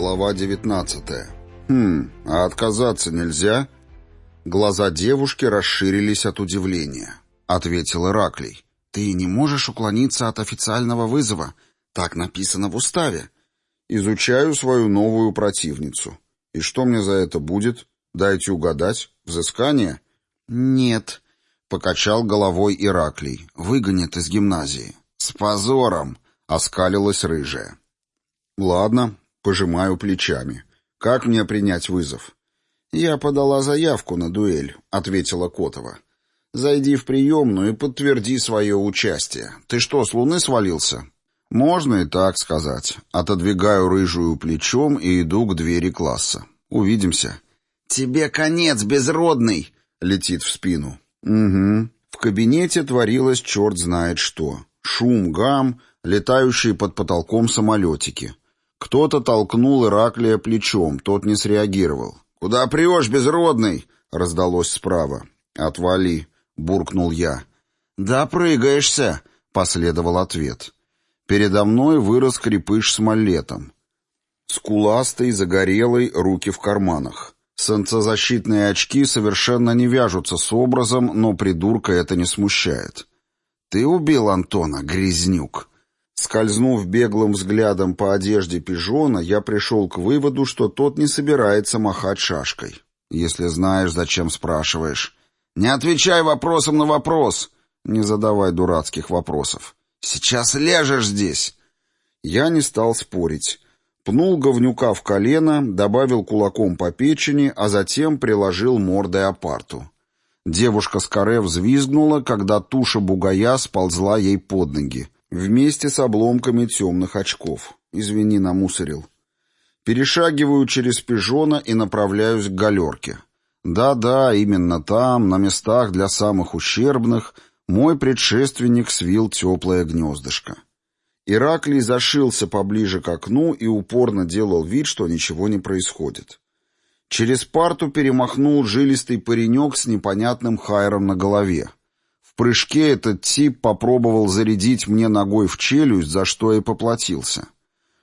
Глава 19. Хм, а отказаться нельзя? Глаза девушки расширились от удивления. Ответил Ираклий. Ты не можешь уклониться от официального вызова. Так написано в уставе. Изучаю свою новую противницу. И что мне за это будет? Дайте угадать. Взыскание? Нет, покачал головой Ираклий. Выгонят из гимназии. С позором, оскалилась рыжая. Ладно, Пожимаю плечами. «Как мне принять вызов?» «Я подала заявку на дуэль», — ответила Котова. «Зайди в приемную и подтверди свое участие. Ты что, с луны свалился?» «Можно и так сказать. Отодвигаю рыжую плечом и иду к двери класса. Увидимся». «Тебе конец, безродный!» — летит в спину. «Угу». В кабинете творилось черт знает что. Шум, гам, летающие под потолком самолетики. Кто-то толкнул Ираклия плечом, тот не среагировал. «Куда прешь, безродный?» — раздалось справа. «Отвали», — буркнул я. «Да прыгаешься», — последовал ответ. Передо мной вырос крепыш с маллетом. Скуластый, загорелый, руки в карманах. Солнцезащитные очки совершенно не вяжутся с образом, но придурка это не смущает. «Ты убил Антона, грязнюк», Скользнув беглым взглядом по одежде пижона, я пришел к выводу, что тот не собирается махать шашкой. Если знаешь, зачем спрашиваешь. Не отвечай вопросом на вопрос. Не задавай дурацких вопросов. Сейчас ляжешь здесь. Я не стал спорить. Пнул говнюка в колено, добавил кулаком по печени, а затем приложил мордой апарту. Девушка с каре взвизгнула, когда туша бугая сползла ей под ноги. Вместе с обломками темных очков. Извини, намусорил. Перешагиваю через пижона и направляюсь к галерке. Да-да, именно там, на местах для самых ущербных, мой предшественник свил теплое гнездышко. Ираклий зашился поближе к окну и упорно делал вид, что ничего не происходит. Через парту перемахнул жилистый паренек с непонятным хайром на голове прыжке этот тип попробовал зарядить мне ногой в челюсть, за что и поплатился.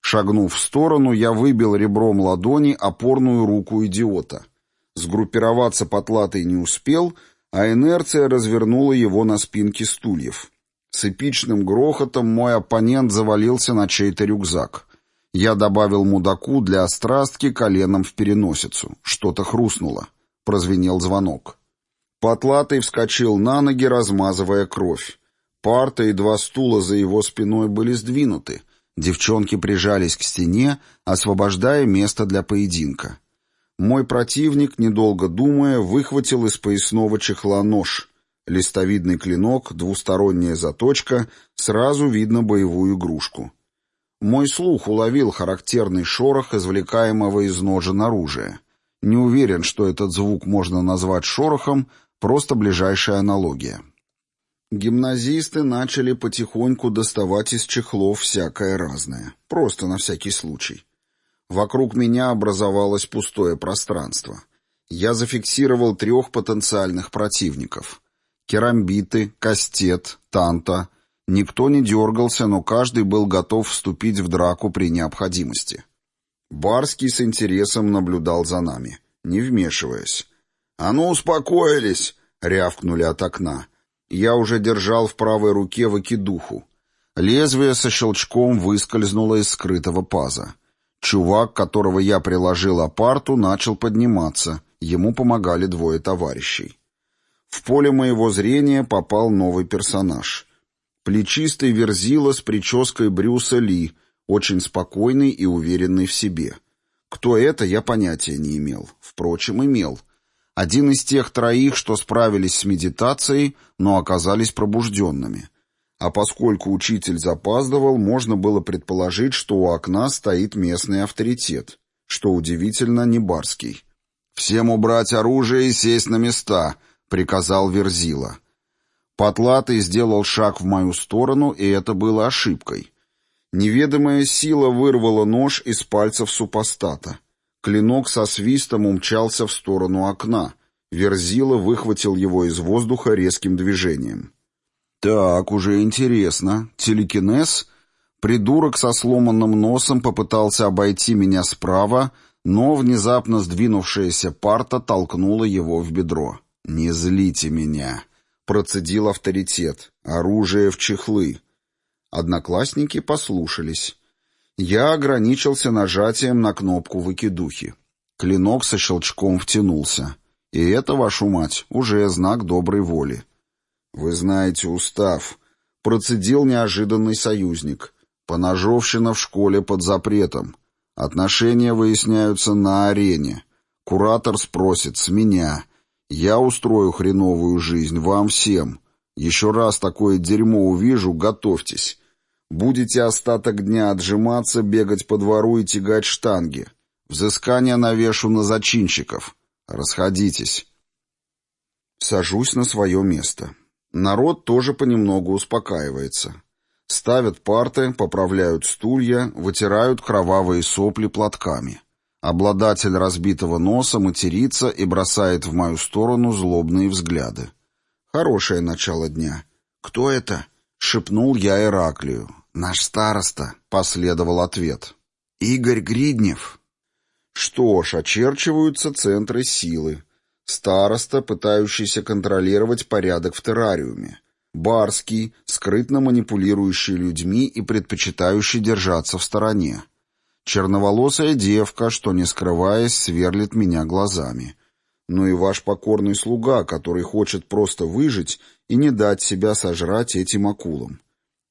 Шагнув в сторону, я выбил ребром ладони опорную руку идиота. Сгруппироваться потлатый не успел, а инерция развернула его на спинке стульев. С эпичным грохотом мой оппонент завалился на чей-то рюкзак. Я добавил мудаку для острастки коленом в переносицу. Что-то хрустнуло. Прозвенел звонок. Потлатый вскочил на ноги, размазывая кровь. Парта и два стула за его спиной были сдвинуты. Девчонки прижались к стене, освобождая место для поединка. Мой противник, недолго думая, выхватил из поясного чехла нож. Листовидный клинок, двусторонняя заточка, сразу видно боевую игрушку. Мой слух уловил характерный шорох, извлекаемого из ножен оружия. Не уверен, что этот звук можно назвать шорохом, Просто ближайшая аналогия. Гимназисты начали потихоньку доставать из чехлов всякое разное. Просто на всякий случай. Вокруг меня образовалось пустое пространство. Я зафиксировал трех потенциальных противников. Керамбиты, Кастет, Танта. Никто не дергался, но каждый был готов вступить в драку при необходимости. Барский с интересом наблюдал за нами, не вмешиваясь. «А ну, успокоились!» — рявкнули от окна. Я уже держал в правой руке выкидуху. Лезвие со щелчком выскользнуло из скрытого паза. Чувак, которого я приложил апарту, начал подниматься. Ему помогали двое товарищей. В поле моего зрения попал новый персонаж. Плечистый верзила с прической Брюса Ли, очень спокойный и уверенный в себе. Кто это, я понятия не имел. Впрочем, имел. Один из тех троих, что справились с медитацией, но оказались пробужденными. А поскольку учитель запаздывал, можно было предположить, что у окна стоит местный авторитет, что удивительно не барский. «Всем убрать оружие и сесть на места», — приказал Верзила. Потлатый сделал шаг в мою сторону, и это было ошибкой. Неведомая сила вырвала нож из пальцев супостата. Клинок со свистом умчался в сторону окна. Верзила выхватил его из воздуха резким движением. «Так, уже интересно. Телекинез? Придурок со сломанным носом попытался обойти меня справа, но внезапно сдвинувшаяся парта толкнула его в бедро. «Не злите меня», — процедил авторитет. «Оружие в чехлы». Одноклассники послушались. Я ограничился нажатием на кнопку выкидухи. Клинок со щелчком втянулся. И это, вашу мать, уже знак доброй воли. «Вы знаете устав», — процедил неожиданный союзник. «Поножовщина в школе под запретом. Отношения выясняются на арене. Куратор спросит с меня. Я устрою хреновую жизнь вам всем. Еще раз такое дерьмо увижу, готовьтесь. Будете остаток дня отжиматься, бегать по двору и тягать штанги. Взыскание навешу на зачинщиков. Расходитесь. Сажусь на свое место. Народ тоже понемногу успокаивается. Ставят парты, поправляют стулья, вытирают кровавые сопли платками. Обладатель разбитого носа матерится и бросает в мою сторону злобные взгляды. Хорошее начало дня. «Кто это?» — шепнул я Ираклию. «Наш староста», — последовал ответ. «Игорь Гриднев». Что ж, очерчиваются центры силы. Староста, пытающийся контролировать порядок в террариуме. Барский, скрытно манипулирующий людьми и предпочитающий держаться в стороне. Черноволосая девка, что, не скрываясь, сверлит меня глазами. Ну и ваш покорный слуга, который хочет просто выжить и не дать себя сожрать этим акулам.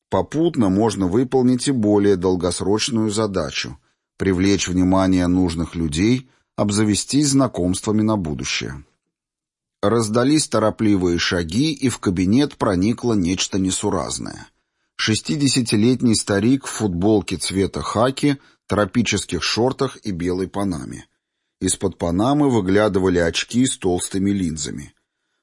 Попутно можно выполнить и более долгосрочную задачу — привлечь внимание нужных людей, обзавестись знакомствами на будущее. Раздались торопливые шаги, и в кабинет проникло нечто несуразное. Шестидесятилетний старик в футболке цвета хаки, тропических шортах и белой панаме. Из-под панамы выглядывали очки с толстыми линзами.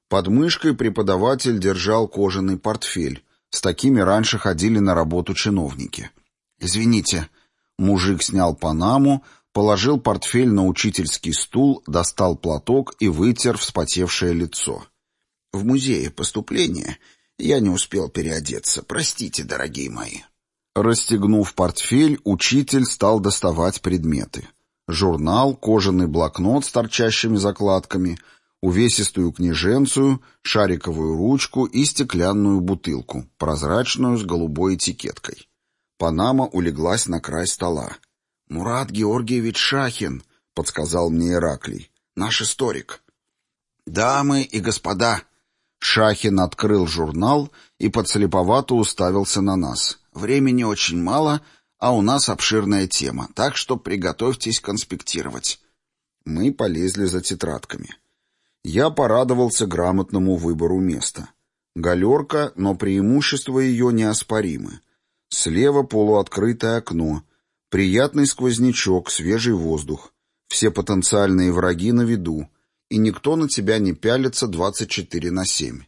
Под мышкой преподаватель держал кожаный портфель. С такими раньше ходили на работу чиновники. «Извините». Мужик снял панаму, положил портфель на учительский стул, достал платок и вытер вспотевшее лицо. «В музее поступления я не успел переодеться. Простите, дорогие мои». Расстегнув портфель, учитель стал доставать предметы. Журнал, кожаный блокнот с торчащими закладками, увесистую книженцию, шариковую ручку и стеклянную бутылку, прозрачную с голубой этикеткой. Панама улеглась на край стола. «Мурат Георгиевич Шахин», — подсказал мне Ираклий, — «наш историк». «Дамы и господа», Шахин открыл журнал и подслеповато уставился на нас. «Времени очень мало, а у нас обширная тема, так что приготовьтесь конспектировать». Мы полезли за тетрадками. Я порадовался грамотному выбору места. Галерка, но преимущества ее неоспоримы. Слева полуоткрытое окно — Приятный сквознячок, свежий воздух. Все потенциальные враги на виду. И никто на тебя не пялится 24 на 7.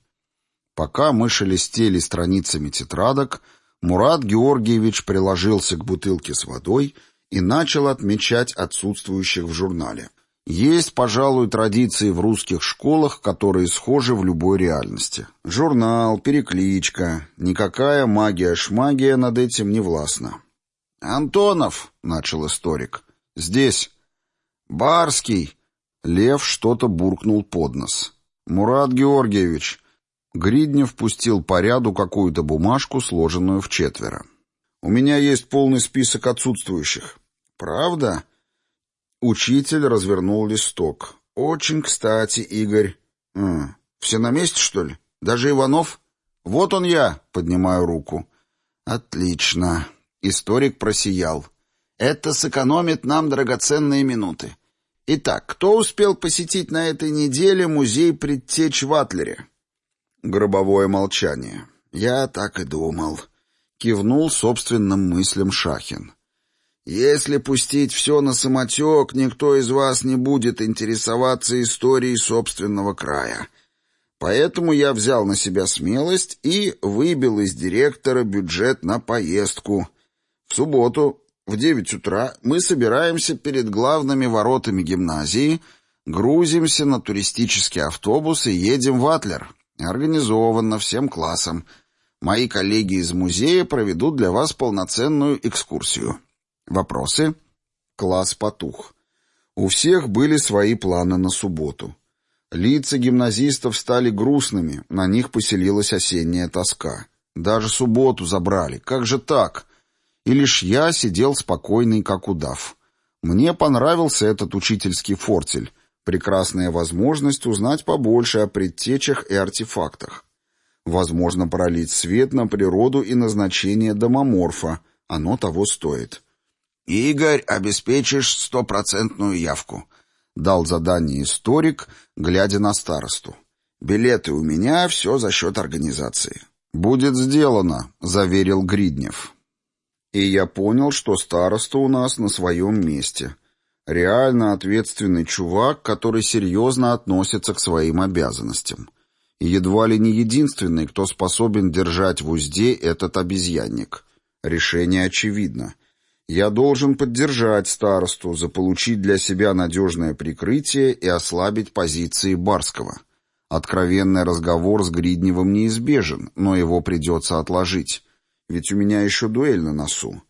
Пока мы шелестели страницами тетрадок, Мурат Георгиевич приложился к бутылке с водой и начал отмечать отсутствующих в журнале. Есть, пожалуй, традиции в русских школах, которые схожи в любой реальности. Журнал, перекличка, никакая магия-шмагия над этим не властна. «Антонов!» — начал историк. «Здесь». «Барский!» Лев что-то буркнул под нос. «Мурат Георгиевич!» Гриднев пустил по ряду какую-то бумажку, сложенную в четверо. «У меня есть полный список отсутствующих». «Правда?» Учитель развернул листок. «Очень кстати, Игорь». «А, «Все на месте, что ли? Даже Иванов?» «Вот он я!» — поднимаю руку. «Отлично!» Историк просиял. «Это сэкономит нам драгоценные минуты. Итак, кто успел посетить на этой неделе музей предтеч в Атлере?» Гробовое молчание. «Я так и думал», — кивнул собственным мыслям Шахин. «Если пустить все на самотек, никто из вас не будет интересоваться историей собственного края. Поэтому я взял на себя смелость и выбил из директора бюджет на поездку, в субботу в девять утра мы собираемся перед главными воротами гимназии, грузимся на туристический автобус и едем в Атлер. Организованно, всем классом. Мои коллеги из музея проведут для вас полноценную экскурсию. Вопросы? Класс потух. У всех были свои планы на субботу. Лица гимназистов стали грустными, на них поселилась осенняя тоска. Даже субботу забрали. Как же так? И лишь я сидел спокойный, как удав. Мне понравился этот учительский фортель. Прекрасная возможность узнать побольше о предтечах и артефактах. Возможно, пролить свет на природу и назначение домоморфа. Оно того стоит. «Игорь, обеспечишь стопроцентную явку», — дал задание историк, глядя на старосту. «Билеты у меня, все за счет организации». «Будет сделано», — заверил Гриднев. И я понял, что староста у нас на своем месте. Реально ответственный чувак, который серьезно относится к своим обязанностям и едва ли не единственный, кто способен держать в узде этот обезьянник. Решение очевидно. Я должен поддержать старосту, заполучить для себя надежное прикрытие и ослабить позиции Барского. Откровенный разговор с Гридневым неизбежен, но его придется отложить. Ведь у меня еще дуэль на носу.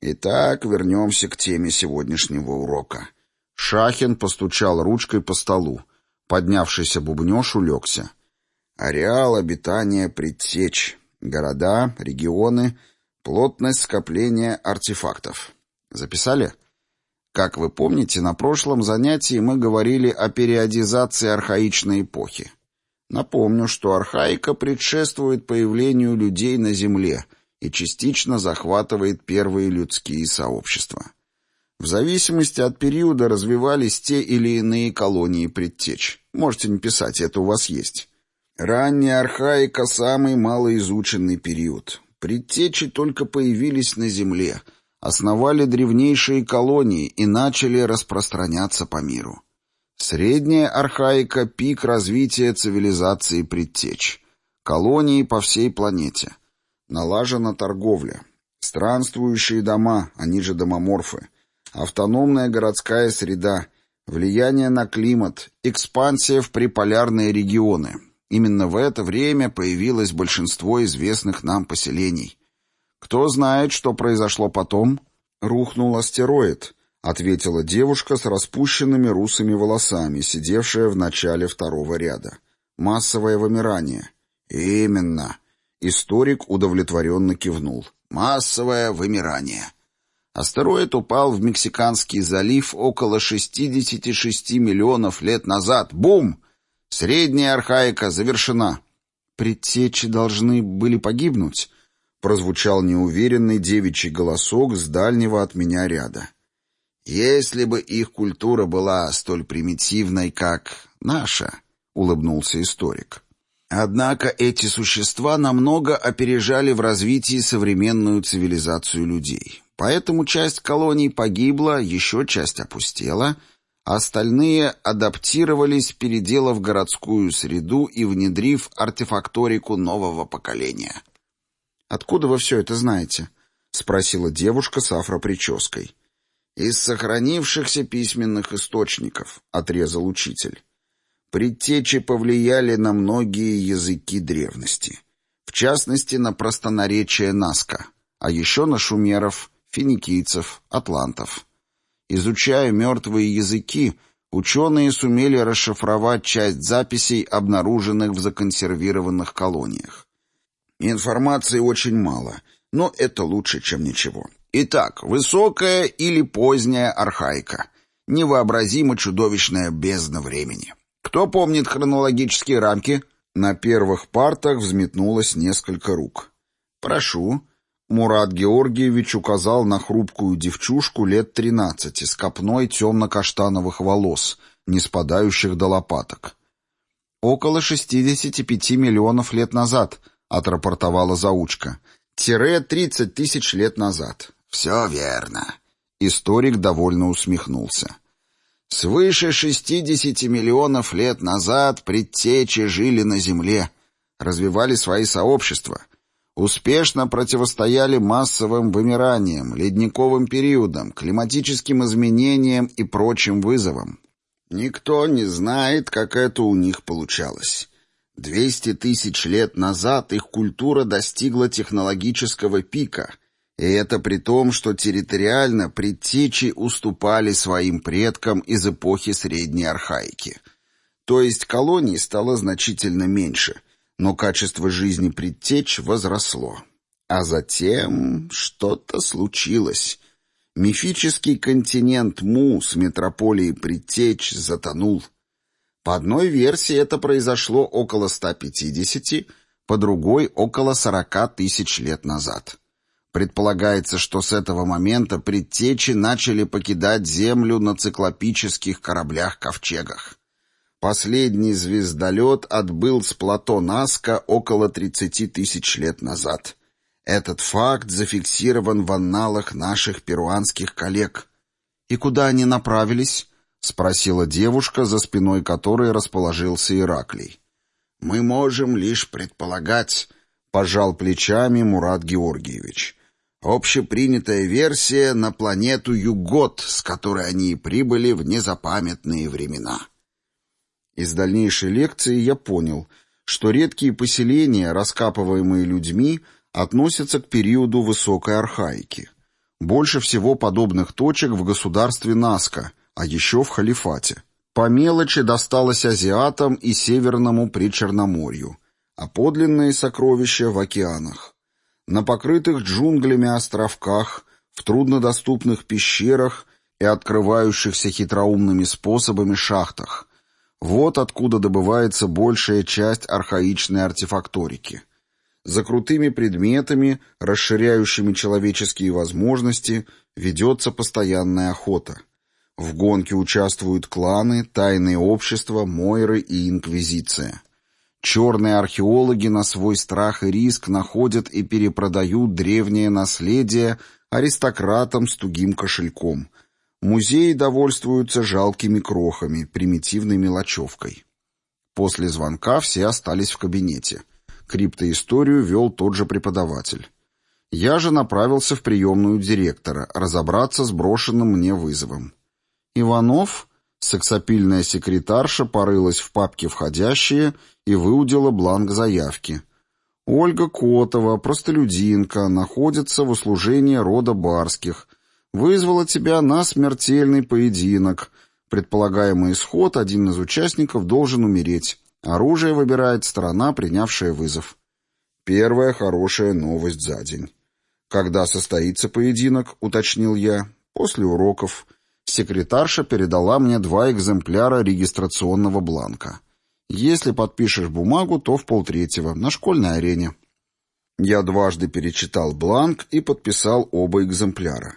Итак, вернемся к теме сегодняшнего урока. Шахин постучал ручкой по столу. Поднявшийся бубнеж улегся. Ареал обитания предтеч, города, регионы, плотность скопления артефактов. Записали? Как вы помните, на прошлом занятии мы говорили о периодизации архаичной эпохи. Напомню, что архаика предшествует появлению людей на Земле и частично захватывает первые людские сообщества. В зависимости от периода развивались те или иные колонии предтеч. Можете не писать, это у вас есть. Ранняя архаика – самый малоизученный период. Предтечи только появились на Земле, основали древнейшие колонии и начали распространяться по миру. Средняя архаика – пик развития цивилизации предтеч. Колонии по всей планете. Налажена торговля. Странствующие дома, они же домоморфы. Автономная городская среда. Влияние на климат. Экспансия в приполярные регионы. Именно в это время появилось большинство известных нам поселений. Кто знает, что произошло потом? Рухнул астероид, ответила девушка с распущенными русыми волосами, сидевшая в начале второго ряда. Массовое вымирание. Именно. Историк удовлетворенно кивнул. Массовое вымирание. Астероид упал в Мексиканский залив около 66 миллионов лет назад. Бум! Средняя архаика завершена. Предтечи должны были погибнуть, прозвучал неуверенный девичий голосок с дальнего от меня ряда. Если бы их культура была столь примитивной, как наша, улыбнулся историк. Однако эти существа намного опережали в развитии современную цивилизацию людей. Поэтому часть колоний погибла, еще часть опустела — Остальные адаптировались, переделав городскую среду и внедрив артефакторику нового поколения. «Откуда вы все это знаете?» — спросила девушка с афропрической. «Из сохранившихся письменных источников», — отрезал учитель. «Предтечи повлияли на многие языки древности, в частности, на простонаречие Наска, а еще на шумеров, финикийцев, атлантов». Изучая мертвые языки, ученые сумели расшифровать часть записей, обнаруженных в законсервированных колониях. Информации очень мало, но это лучше, чем ничего. Итак, высокая или поздняя архаика. Невообразимо чудовищная бездна времени. Кто помнит хронологические рамки? На первых партах взметнулось несколько рук. «Прошу», Мурат Георгиевич указал на хрупкую девчушку лет тринадцати с копной темно-каштановых волос, не спадающих до лопаток. «Около шестидесяти пяти миллионов лет назад», — отрапортовала заучка. «Тире тридцать тысяч лет назад». «Все верно». Историк довольно усмехнулся. «Свыше шестидесяти миллионов лет назад предтечи жили на Земле, развивали свои сообщества» успешно противостояли массовым вымираниям, ледниковым периодам, климатическим изменениям и прочим вызовам. Никто не знает, как это у них получалось. 200 тысяч лет назад их культура достигла технологического пика, и это при том, что территориально предтечи уступали своим предкам из эпохи Средней Архаики. То есть колоний стало значительно меньше, но качество жизни предтеч возросло. А затем что-то случилось. Мифический континент Му с метрополией предтеч затонул. По одной версии это произошло около 150, по другой — около 40 тысяч лет назад. Предполагается, что с этого момента предтечи начали покидать Землю на циклопических кораблях-ковчегах. Последний звездолет отбыл с плато Наска около 30 тысяч лет назад. Этот факт зафиксирован в анналах наших перуанских коллег. «И куда они направились?» — спросила девушка, за спиной которой расположился Ираклий. «Мы можем лишь предполагать», — пожал плечами Мурат Георгиевич. «Общепринятая версия на планету Югот, с которой они прибыли в незапамятные времена». Из дальнейшей лекции я понял, что редкие поселения, раскапываемые людьми, относятся к периоду высокой архаики. Больше всего подобных точек в государстве Наска, а еще в халифате. По мелочи досталось азиатам и Северному Причерноморью, а подлинные сокровища в океанах. На покрытых джунглями островках, в труднодоступных пещерах и открывающихся хитроумными способами шахтах. Вот откуда добывается большая часть архаичной артефакторики – за крутыми предметами, расширяющими человеческие возможности, ведется постоянная охота. В гонке участвуют кланы, тайные общества, Мойры и Инквизиция. Черные археологи на свой страх и риск находят и перепродают древнее наследие аристократам с тугим кошельком. Музеи довольствуются жалкими крохами, примитивной мелочевкой. После звонка все остались в кабинете – Криптоисторию вел тот же преподаватель. Я же направился в приемную директора, разобраться с брошенным мне вызовом. Иванов, сексапильная секретарша, порылась в папке «Входящие» и выудила бланк заявки. Ольга Котова, простолюдинка, находится в услужении рода Барских. Вызвала тебя на смертельный поединок. Предполагаемый исход, один из участников должен умереть. Оружие выбирает страна, принявшая вызов. Первая хорошая новость за день. Когда состоится поединок, уточнил я. После уроков. Секретарша передала мне два экземпляра регистрационного бланка. Если подпишешь бумагу, то в полтретьего, на школьной арене. Я дважды перечитал бланк и подписал оба экземпляра.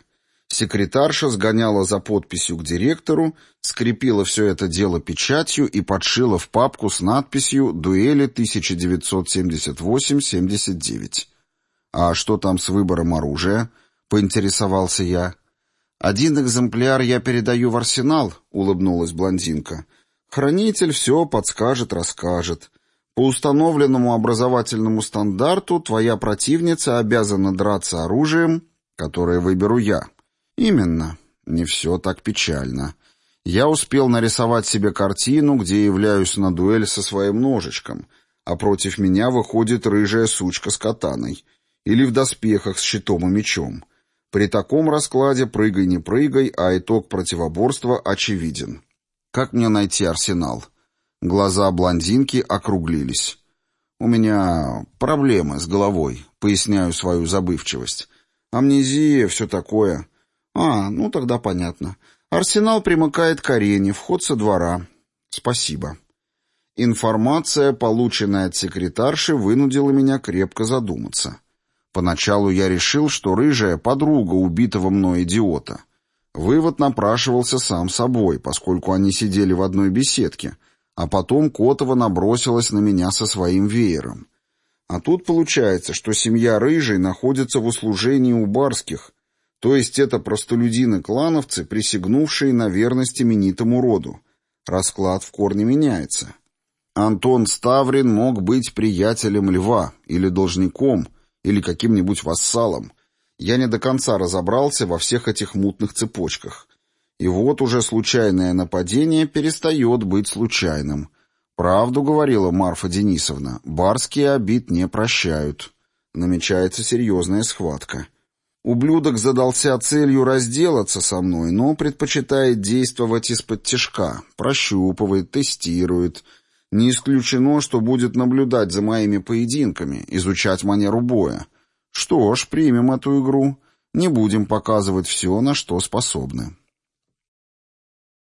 Секретарша сгоняла за подписью к директору, скрепила все это дело печатью и подшила в папку с надписью «Дуэли 1978-79». «А что там с выбором оружия?» — поинтересовался я. «Один экземпляр я передаю в арсенал», — улыбнулась блондинка. «Хранитель все подскажет, расскажет. По установленному образовательному стандарту твоя противница обязана драться оружием, которое выберу я». Именно. Не все так печально. Я успел нарисовать себе картину, где являюсь на дуэль со своим ножичком, а против меня выходит рыжая сучка с катаной. Или в доспехах с щитом и мечом. При таком раскладе прыгай не прыгай, а итог противоборства очевиден. Как мне найти арсенал? Глаза блондинки округлились. У меня проблемы с головой, поясняю свою забывчивость. Амнезия, все такое. «А, ну тогда понятно. Арсенал примыкает к арене, вход со двора. Спасибо». Информация, полученная от секретарши, вынудила меня крепко задуматься. Поначалу я решил, что рыжая — подруга убитого мной идиота. Вывод напрашивался сам собой, поскольку они сидели в одной беседке, а потом Котова набросилась на меня со своим веером. А тут получается, что семья рыжей находится в услужении у барских, то есть это простолюдины-клановцы, присягнувшие на верность именитому роду. Расклад в корне меняется. Антон Ставрин мог быть приятелем льва, или должником, или каким-нибудь вассалом. Я не до конца разобрался во всех этих мутных цепочках. И вот уже случайное нападение перестает быть случайным. Правду говорила Марфа Денисовна, барские обид не прощают. Намечается серьезная схватка. Ублюдок задался целью разделаться со мной, но предпочитает действовать из-под тяжка, прощупывает, тестирует. Не исключено, что будет наблюдать за моими поединками, изучать манеру боя. Что ж, примем эту игру. Не будем показывать все, на что способны.